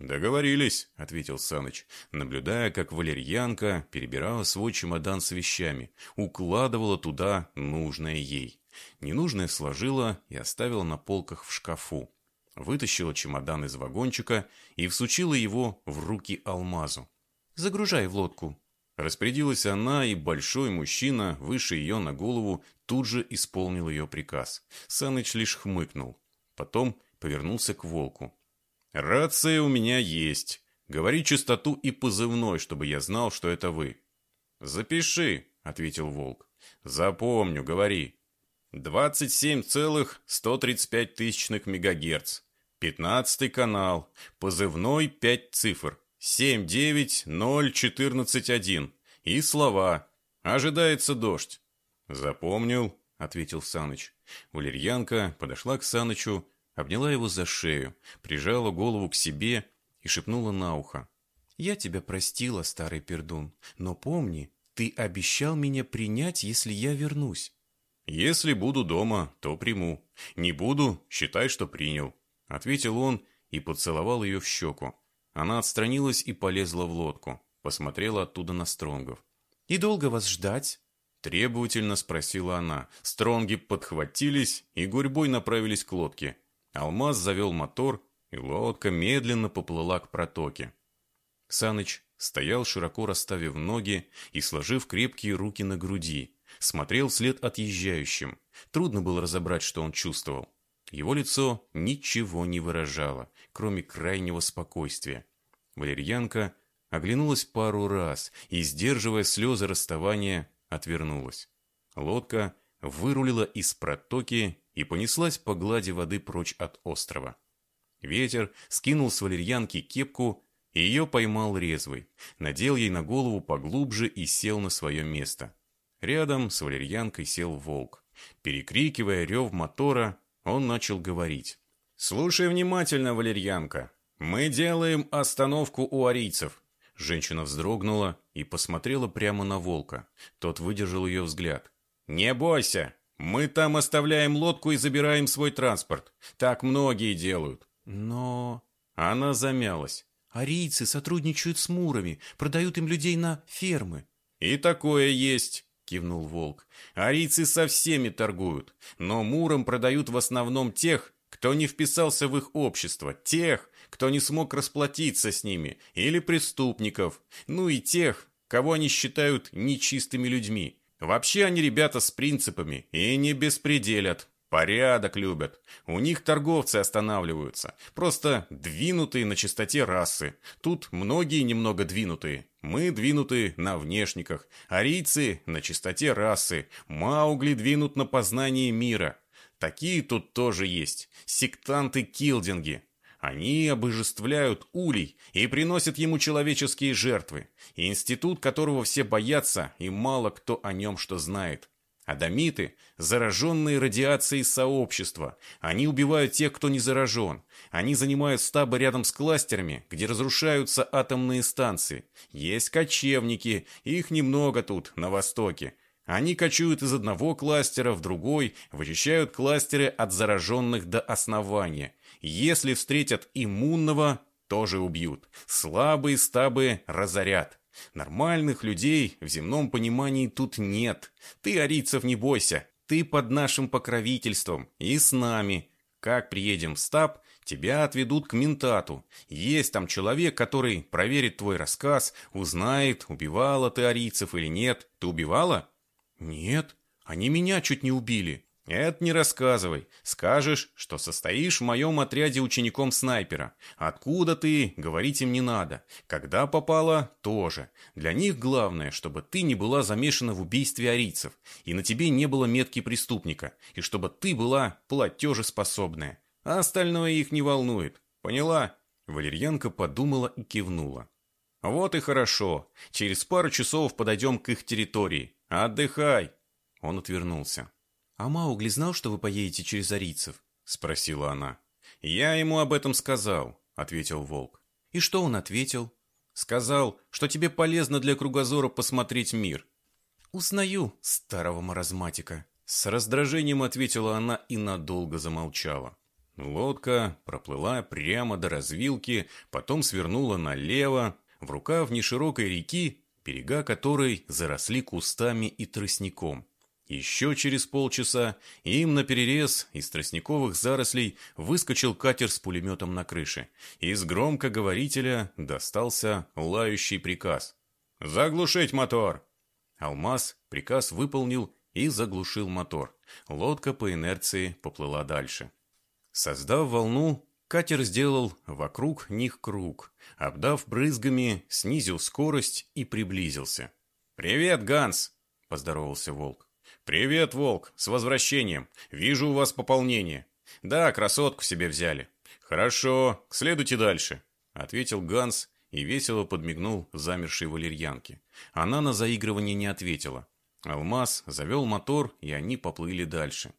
«Договорились», — ответил Саныч, наблюдая, как валерьянка перебирала свой чемодан с вещами, укладывала туда нужное ей. Ненужное сложила и оставила на полках в шкафу. Вытащила чемодан из вагончика и всучила его в руки алмазу. «Загружай в лодку», Распорядилась она, и большой мужчина, выше ее на голову, тут же исполнил ее приказ. Саныч лишь хмыкнул. Потом повернулся к волку. «Рация у меня есть. Говори частоту и позывной, чтобы я знал, что это вы». «Запиши», — ответил волк. «Запомню, говори». «Двадцать семь целых сто тридцать пять тысячных мегагерц. Пятнадцатый канал. Позывной пять цифр. 79014-1 и слова. Ожидается дождь. Запомнил, ответил Саныч. Валерьянка подошла к Санычу, обняла его за шею, прижала голову к себе и шепнула на ухо. «Я тебя простила, старый пердун, но помни, ты обещал меня принять, если я вернусь». «Если буду дома, то приму. Не буду, считай, что принял», — ответил он и поцеловал ее в щеку. Она отстранилась и полезла в лодку, посмотрела оттуда на Стронгов. «И долго вас ждать?» Требовательно спросила она. Стронги подхватились и гурьбой направились к лодке. Алмаз завел мотор, и лодка медленно поплыла к протоке. Саныч стоял, широко расставив ноги и сложив крепкие руки на груди. Смотрел вслед отъезжающим. Трудно было разобрать, что он чувствовал. Его лицо ничего не выражало, кроме крайнего спокойствия. Валерьянка оглянулась пару раз и, сдерживая слезы расставания, отвернулась. Лодка вырулила из протоки и понеслась по глади воды прочь от острова. Ветер скинул с валерьянки кепку, и ее поймал резвый, надел ей на голову поглубже и сел на свое место. Рядом с валерьянкой сел волк. Перекрикивая рев мотора, он начал говорить. «Слушай внимательно, валерьянка. Мы делаем остановку у арийцев. Женщина вздрогнула и посмотрела прямо на волка. Тот выдержал ее взгляд. «Не бойся! Мы там оставляем лодку и забираем свой транспорт. Так многие делают». «Но...» Она замялась. «Арийцы сотрудничают с мурами, продают им людей на фермы». «И такое есть», — кивнул волк. «Арийцы со всеми торгуют, но мурам продают в основном тех, кто не вписался в их общество, тех, кто не смог расплатиться с ними, или преступников, ну и тех, кого они считают нечистыми людьми. Вообще они ребята с принципами и не беспределят. Порядок любят. У них торговцы останавливаются. Просто двинутые на чистоте расы. Тут многие немного двинутые. Мы двинуты на внешниках. Арийцы на чистоте расы. Маугли двинут на познание мира. Такие тут тоже есть. Сектанты-килдинги. Они обожествляют улей и приносят ему человеческие жертвы, институт которого все боятся и мало кто о нем что знает. Адамиты – зараженные радиацией сообщества. Они убивают тех, кто не заражен. Они занимают стабы рядом с кластерами, где разрушаются атомные станции. Есть кочевники, их немного тут, на востоке. Они кочуют из одного кластера в другой, вычищают кластеры от зараженных до основания. Если встретят иммунного, тоже убьют. Слабые стабы разорят. Нормальных людей в земном понимании тут нет. Ты, арийцев, не бойся. Ты под нашим покровительством и с нами. Как приедем в стаб, тебя отведут к ментату. Есть там человек, который проверит твой рассказ, узнает, убивала ты арийцев или нет. Ты убивала? «Нет, они меня чуть не убили». «Это не рассказывай. Скажешь, что состоишь в моем отряде учеником снайпера. Откуда ты, говорить им не надо. Когда попала, тоже. Для них главное, чтобы ты не была замешана в убийстве арийцев, и на тебе не было метки преступника, и чтобы ты была платежеспособная. А остальное их не волнует. Поняла?» Валерьянка подумала и кивнула. «Вот и хорошо. Через пару часов подойдем к их территории. «Отдыхай!» Он отвернулся. «А Маугли знал, что вы поедете через арийцев?» Спросила она. «Я ему об этом сказал», — ответил Волк. «И что он ответил?» «Сказал, что тебе полезно для кругозора посмотреть мир». «Узнаю старого маразматика», — с раздражением ответила она и надолго замолчала. Лодка проплыла прямо до развилки, потом свернула налево. В рукав неширокой реки берега которой заросли кустами и тростником. Еще через полчаса им на перерез из тростниковых зарослей выскочил катер с пулеметом на крыше. Из громкоговорителя достался лающий приказ. «Заглушить мотор!» Алмаз приказ выполнил и заглушил мотор. Лодка по инерции поплыла дальше. Создав волну, Катер сделал вокруг них круг, обдав брызгами, снизил скорость и приблизился. «Привет, Ганс!» – поздоровался Волк. «Привет, Волк! С возвращением! Вижу у вас пополнение!» «Да, красотку себе взяли!» «Хорошо, следуйте дальше!» – ответил Ганс и весело подмигнул замершей валерьянке. Она на заигрывание не ответила. Алмаз завел мотор, и они поплыли дальше.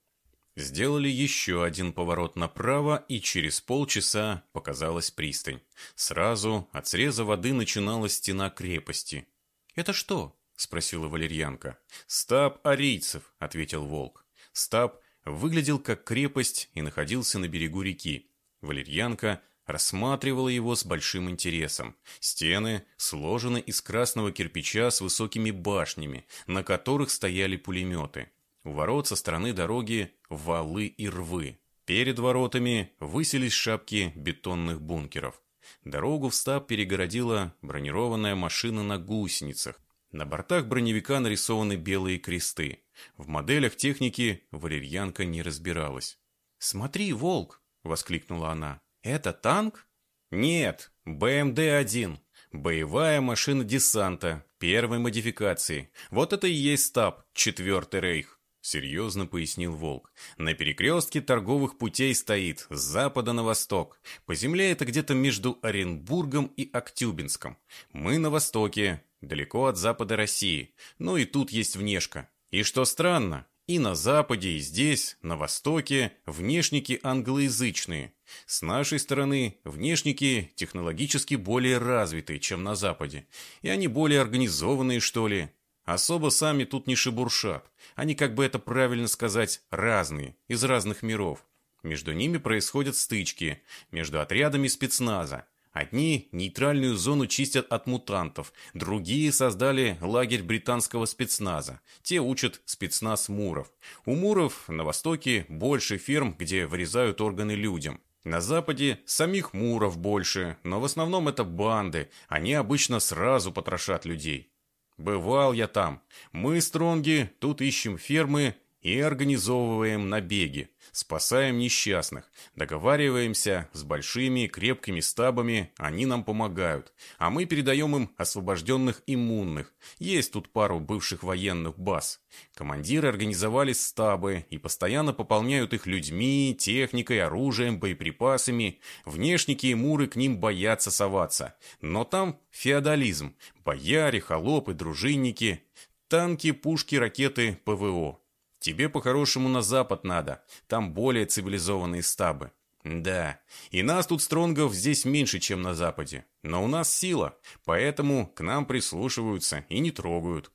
Сделали еще один поворот направо, и через полчаса показалась пристань. Сразу от среза воды начиналась стена крепости. «Это что?» — спросила валерьянка. «Стаб арийцев», — ответил волк. Стаб выглядел как крепость и находился на берегу реки. Валерьянка рассматривала его с большим интересом. Стены сложены из красного кирпича с высокими башнями, на которых стояли пулеметы. У ворот со стороны дороги валы и рвы. Перед воротами высились шапки бетонных бункеров. Дорогу в стаб перегородила бронированная машина на гусеницах. На бортах броневика нарисованы белые кресты. В моделях техники валерьянка не разбиралась. «Смотри, волк!» — воскликнула она. «Это танк?» «Нет, БМД-1. Боевая машина десанта, первой модификации. Вот это и есть стаб, четвертый рейх. Серьезно пояснил Волк. На перекрестке торговых путей стоит с запада на восток. По земле это где-то между Оренбургом и Актюбинском. Мы на востоке, далеко от запада России. Ну и тут есть внешка. И что странно, и на западе, и здесь, на востоке, внешники англоязычные. С нашей стороны, внешники технологически более развитые, чем на западе. И они более организованные, что ли. Особо сами тут не шебуршат. Они, как бы это правильно сказать, разные, из разных миров. Между ними происходят стычки, между отрядами спецназа. Одни нейтральную зону чистят от мутантов, другие создали лагерь британского спецназа. Те учат спецназ муров. У муров на востоке больше ферм, где вырезают органы людям. На западе самих муров больше, но в основном это банды, они обычно сразу потрошат людей. Бывал я там. Мы, стронги, тут ищем фермы и организовываем набеги, спасаем несчастных, договариваемся с большими крепкими стабами, они нам помогают, а мы передаем им освобожденных иммунных. Есть тут пару бывших военных баз. Командиры организовали стабы и постоянно пополняют их людьми, техникой, оружием, боеприпасами. Внешники и муры к ним боятся соваться. Но там феодализм, бояре, холопы, дружинники, танки, пушки, ракеты, ПВО. Тебе по-хорошему на запад надо, там более цивилизованные стабы. Да, и нас тут стронгов здесь меньше, чем на западе. Но у нас сила, поэтому к нам прислушиваются и не трогают.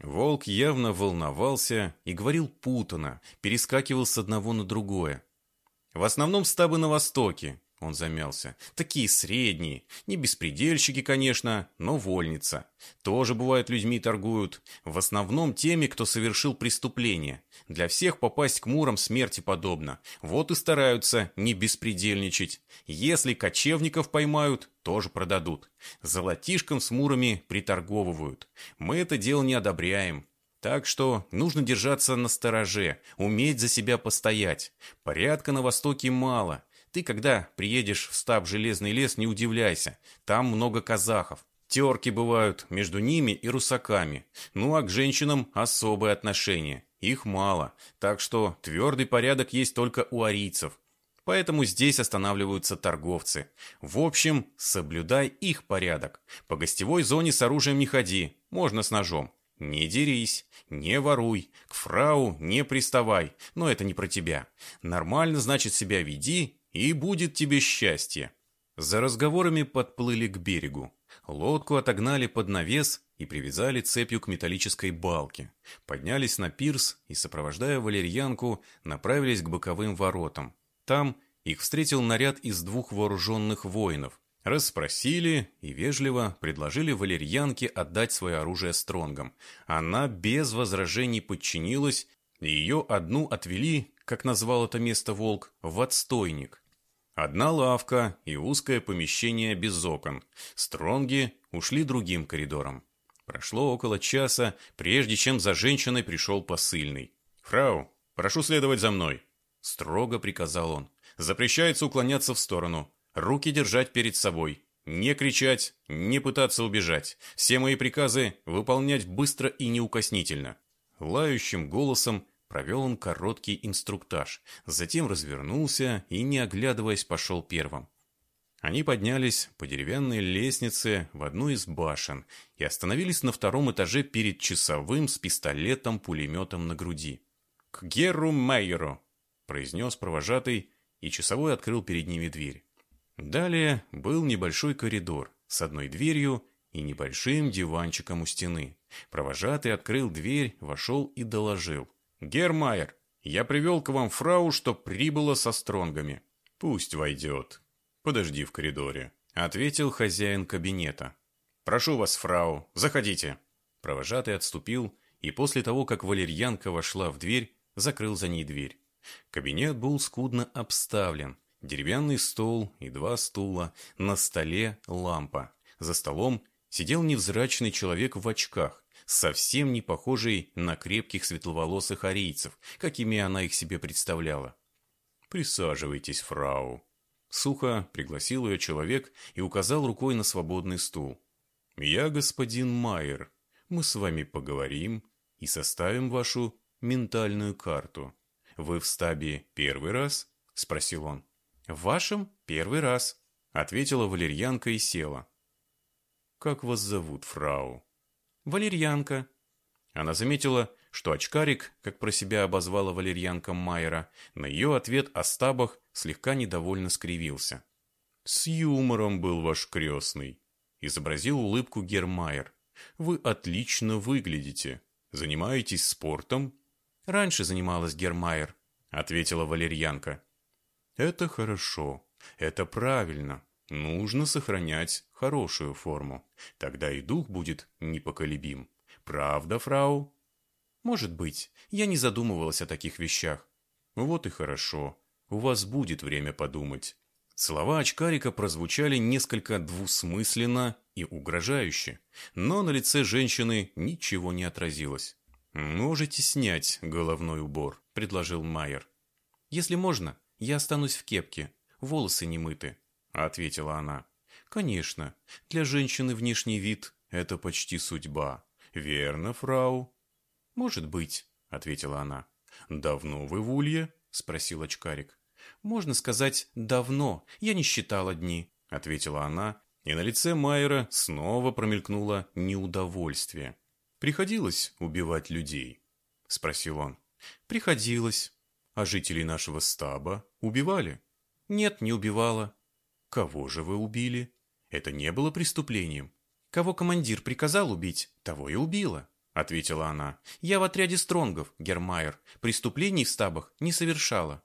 Волк явно волновался и говорил путано, перескакивал с одного на другое. В основном стабы на востоке, он замялся. Такие средние. Не беспредельщики, конечно, но вольница. Тоже бывают людьми торгуют. В основном теми, кто совершил преступление. Для всех попасть к мурам смерти подобно. Вот и стараются не беспредельничать. Если кочевников поймают, тоже продадут. Золотишком с мурами приторговывают. Мы это дело не одобряем. Так что нужно держаться на стороже, уметь за себя постоять. Порядка на Востоке мало, ты, когда приедешь в стаб Железный лес, не удивляйся. Там много казахов. Терки бывают между ними и русаками. Ну а к женщинам особое отношение. Их мало. Так что твердый порядок есть только у арийцев. Поэтому здесь останавливаются торговцы. В общем, соблюдай их порядок. По гостевой зоне с оружием не ходи. Можно с ножом. Не дерись, не воруй, к фрау не приставай, но это не про тебя. Нормально, значит, себя веди и будет тебе счастье. За разговорами подплыли к берегу. Лодку отогнали под навес и привязали цепью к металлической балке. Поднялись на пирс и, сопровождая валерьянку, направились к боковым воротам. Там их встретил наряд из двух вооруженных воинов. Расспросили и вежливо предложили валерьянке отдать свое оружие стронгам. Она без возражений подчинилась, и ее одну отвели, как назвал это место волк, в отстойник. Одна лавка и узкое помещение без окон. Стронги ушли другим коридором. Прошло около часа, прежде чем за женщиной пришел посыльный. «Фрау, прошу следовать за мной», — строго приказал он. «Запрещается уклоняться в сторону, руки держать перед собой, не кричать, не пытаться убежать. Все мои приказы выполнять быстро и неукоснительно». Лающим голосом Провел он короткий инструктаж, затем развернулся и, не оглядываясь, пошел первым. Они поднялись по деревянной лестнице в одну из башен и остановились на втором этаже перед часовым с пистолетом-пулеметом на груди. «К Геру Мейеру!» произнес провожатый, и часовой открыл перед ними дверь. Далее был небольшой коридор с одной дверью и небольшим диванчиком у стены. Провожатый открыл дверь, вошел и доложил. «Гермайер, я привел к вам фрау, что прибыла со стронгами». «Пусть войдет. Подожди в коридоре», — ответил хозяин кабинета. «Прошу вас, фрау, заходите». Провожатый отступил, и после того, как валерьянка вошла в дверь, закрыл за ней дверь. Кабинет был скудно обставлен. Деревянный стол и два стула, на столе лампа. За столом сидел невзрачный человек в очках, совсем не похожий на крепких светловолосых арийцев, какими она их себе представляла. «Присаживайтесь, фрау». Сухо пригласил ее человек и указал рукой на свободный стул. «Я господин Майер. Мы с вами поговорим и составим вашу ментальную карту. Вы в стабе первый раз?» – спросил он. «В вашем первый раз», – ответила валерьянка и села. «Как вас зовут, фрау?» «Валерьянка». Она заметила, что очкарик, как про себя обозвала валерьянка Майера, на ее ответ о стабах слегка недовольно скривился. «С юмором был ваш крестный», — изобразил улыбку Гермайер. «Вы отлично выглядите. Занимаетесь спортом?» «Раньше занималась Гермайер», — ответила валерьянка. «Это хорошо. Это правильно. Нужно сохранять хорошую форму. Тогда и дух будет непоколебим. Правда, фрау? Может быть. Я не задумывалась о таких вещах. Вот и хорошо. У вас будет время подумать. Слова очкарика прозвучали несколько двусмысленно и угрожающе, но на лице женщины ничего не отразилось. «Можете снять головной убор», — предложил Майер. «Если можно, я останусь в кепке. Волосы не мыты», ответила она. Конечно, для женщины внешний вид – это почти судьба. Верно, фрау? Может быть, ответила она. Давно вы в Улье? спросил очкарик. Можно сказать, давно. Я не считала дни, ответила она, и на лице Майера снова промелькнуло неудовольствие. Приходилось убивать людей? спросил он. Приходилось. А жителей нашего стаба убивали? Нет, не убивала. Кого же вы убили? Это не было преступлением. Кого командир приказал убить, того и убила, ответила она. Я в отряде стронгов, Гермайер. Преступлений в стабах не совершала.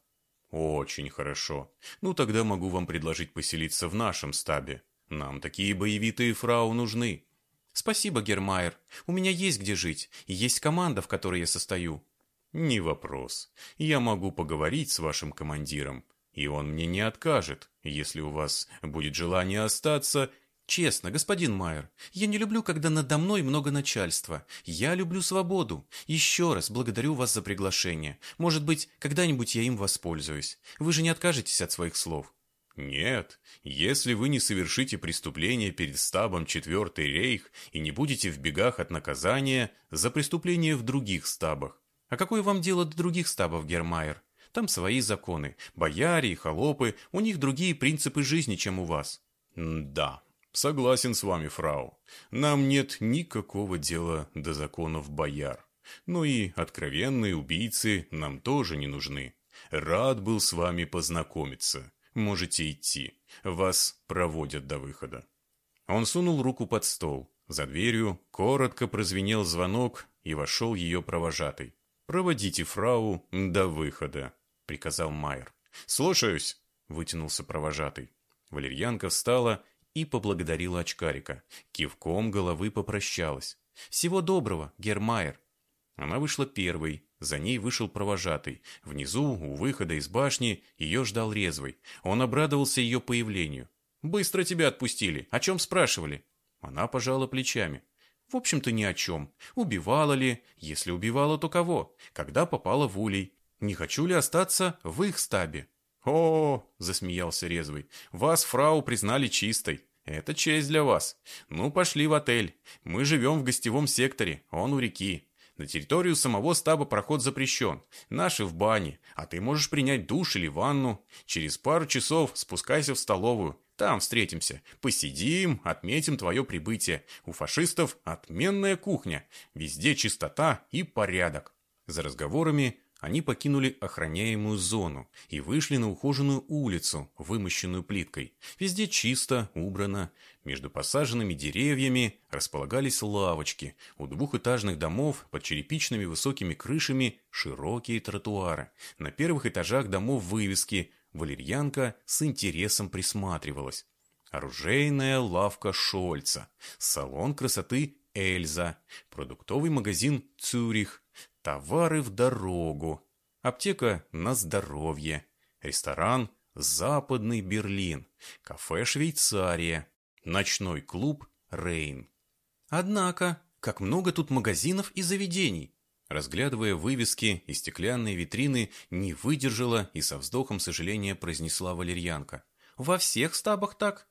Очень хорошо. Ну тогда могу вам предложить поселиться в нашем стабе. Нам такие боевитые фрау нужны. Спасибо, Гермайер. У меня есть где жить, и есть команда, в которой я состою. Не вопрос. Я могу поговорить с вашим командиром. И он мне не откажет, если у вас будет желание остаться. Честно, господин Майер, я не люблю, когда надо мной много начальства. Я люблю свободу. Еще раз благодарю вас за приглашение. Может быть, когда-нибудь я им воспользуюсь. Вы же не откажетесь от своих слов. Нет, если вы не совершите преступление перед стабом Четвертый рейх и не будете в бегах от наказания за преступление в других стабах. А какое вам дело до других стабов, Гермайер? Там свои законы. Бояре и холопы, у них другие принципы жизни, чем у вас. да, согласен с вами, фрау. Нам нет никакого дела до законов бояр. Но и откровенные убийцы нам тоже не нужны. Рад был с вами познакомиться. Можете идти. Вас проводят до выхода. Он сунул руку под стол. За дверью коротко прозвенел звонок, и вошел ее провожатый. «Проводите фрау до выхода» приказал Майер. «Слушаюсь!» – вытянулся провожатый. Валерьянка встала и поблагодарила очкарика. Кивком головы попрощалась. «Всего доброго, Гермайер!» Она вышла первой, за ней вышел провожатый. Внизу, у выхода из башни, ее ждал резвый. Он обрадовался ее появлению. «Быстро тебя отпустили. О чем спрашивали?» Она пожала плечами. «В общем-то, ни о чем. Убивала ли? Если убивала, то кого? Когда попала в улей? Не хочу ли остаться в их стабе? О, засмеялся резвый. Вас, фрау, признали чистой. Это честь для вас. Ну, пошли в отель. Мы живем в гостевом секторе, он у реки. На территорию самого стаба проход запрещен. Наши в бане, а ты можешь принять душ или ванну. Через пару часов спускайся в столовую. Там встретимся. Посидим, отметим твое прибытие. У фашистов отменная кухня. Везде чистота и порядок. За разговорами они покинули охраняемую зону и вышли на ухоженную улицу, вымощенную плиткой. Везде чисто, убрано. Между посаженными деревьями располагались лавочки. У двухэтажных домов под черепичными высокими крышами широкие тротуары. На первых этажах домов вывески. Валерьянка с интересом присматривалась. Оружейная лавка Шольца, салон красоты Эльза, продуктовый магазин Цюрих, товары в дорогу, аптека на здоровье, ресторан Западный Берлин, кафе Швейцария, ночной клуб Рейн. Однако, как много тут магазинов и заведений. Разглядывая вывески и стеклянные витрины, не выдержала и со вздохом сожаления произнесла валерьянка. «Во всех стабах так?»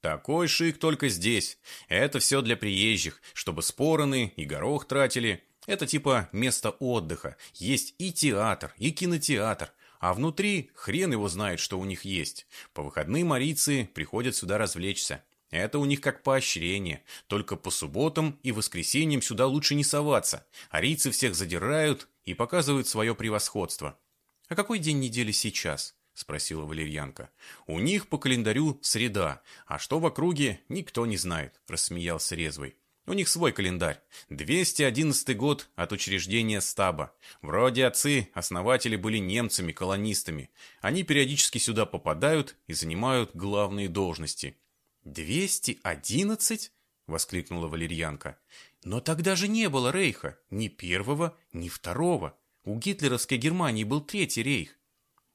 Такой шик только здесь. Это все для приезжих, чтобы спороны и горох тратили. Это типа место отдыха. Есть и театр, и кинотеатр. А внутри хрен его знает, что у них есть. По выходным арийцы приходят сюда развлечься. Это у них как поощрение. Только по субботам и воскресеньям сюда лучше не соваться. Арийцы всех задирают и показывают свое превосходство. А какой день недели сейчас? — спросила валерьянка. «У них по календарю среда, а что в округе, никто не знает», — рассмеялся Резвый. «У них свой календарь. 211 год от учреждения стаба. Вроде отцы, основатели были немцами-колонистами. Они периодически сюда попадают и занимают главные должности». «211?» — воскликнула валерьянка. «Но тогда же не было рейха, ни первого, ни второго. У гитлеровской Германии был третий рейх.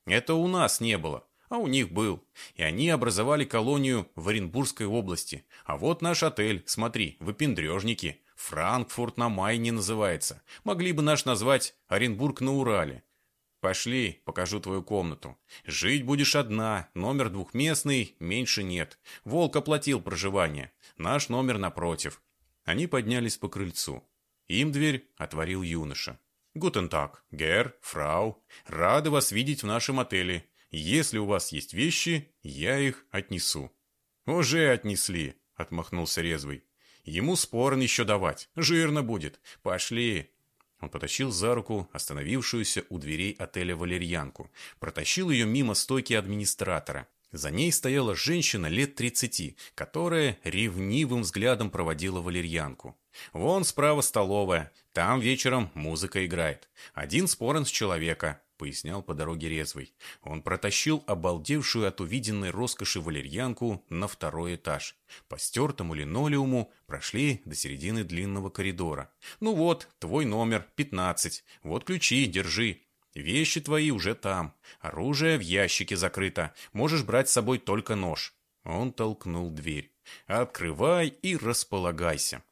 Это у нас не было, а у них был. И они образовали колонию в Оренбургской области. А вот наш отель, смотри, выпендрежники. Франкфурт на Майне называется. Могли бы наш назвать Оренбург на Урале. Пошли, покажу твою комнату. Жить будешь одна, номер двухместный, меньше нет. Волк оплатил проживание. Наш номер напротив. Они поднялись по крыльцу. Им дверь отворил юноша. «Гутен так, гер, фрау. Рады вас видеть в нашем отеле. Если у вас есть вещи, я их отнесу». «Уже отнесли», — отмахнулся резвый. «Ему спорн еще давать. Жирно будет. Пошли». Он потащил за руку остановившуюся у дверей отеля валерьянку, протащил ее мимо стойки администратора. За ней стояла женщина лет тридцати, которая ревнивым взглядом проводила валерьянку. Вон справа столовая, там вечером музыка играет. Один спорен с человека, пояснял по дороге резвый. Он протащил обалдевшую от увиденной роскоши валерьянку на второй этаж. По стертому линолеуму прошли до середины длинного коридора. «Ну вот, твой номер, пятнадцать. Вот ключи, держи. Вещи твои уже там. Оружие в ящике закрыто. Можешь брать с собой только нож». Он толкнул дверь. «Открывай и располагайся».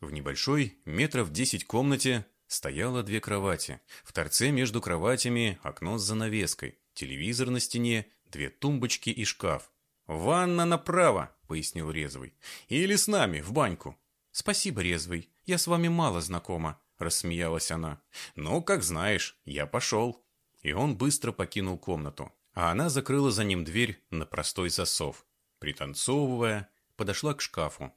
В небольшой, метров десять комнате, стояло две кровати. В торце между кроватями окно с занавеской, телевизор на стене, две тумбочки и шкаф. «Ванна направо», — пояснил Резвый. «Или с нами, в баньку». «Спасибо, Резвый, я с вами мало знакома», — рассмеялась она. «Ну, как знаешь, я пошел». И он быстро покинул комнату, а она закрыла за ним дверь на простой засов. Пританцовывая, подошла к шкафу.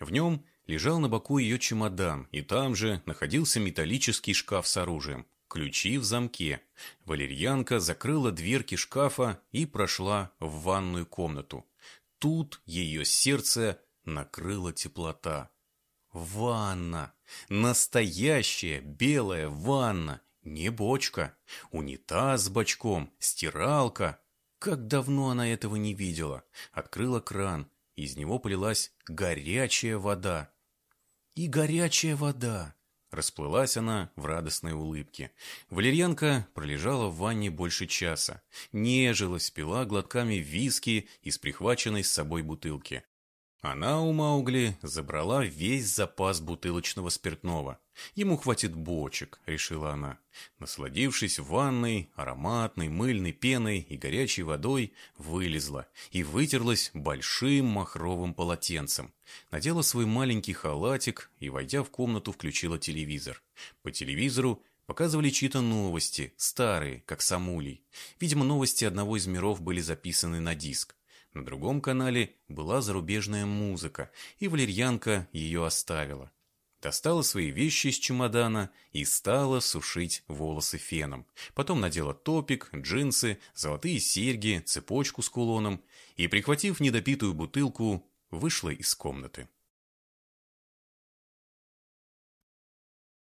В нем лежал на боку ее чемодан, и там же находился металлический шкаф с оружием. Ключи в замке. Валерьянка закрыла дверки шкафа и прошла в ванную комнату. Тут ее сердце накрыла теплота. Ванна! Настоящая белая ванна! Не бочка. Унитаз с бачком, стиралка. Как давно она этого не видела. Открыла кран. Из него полилась горячая вода. И горячая вода. Расплылась она в радостной улыбке. Валерьянка пролежала в ванне больше часа. Нежилась, пила глотками виски из прихваченной с собой бутылки. Она у Маугли забрала весь запас бутылочного спиртного. Ему хватит бочек, решила она. Насладившись ванной, ароматной, мыльной пеной и горячей водой, вылезла и вытерлась большим махровым полотенцем. Надела свой маленький халатик и, войдя в комнату, включила телевизор. По телевизору Показывали чьи-то новости, старые, как Самулей. Видимо, новости одного из миров были записаны на диск. На другом канале была зарубежная музыка, и валерьянка ее оставила. достала свои вещи из чемодана и стала сушить волосы феном. Потом надела топик, джинсы, золотые серьги, цепочку с кулоном и, прихватив недопитую бутылку, вышла из комнаты.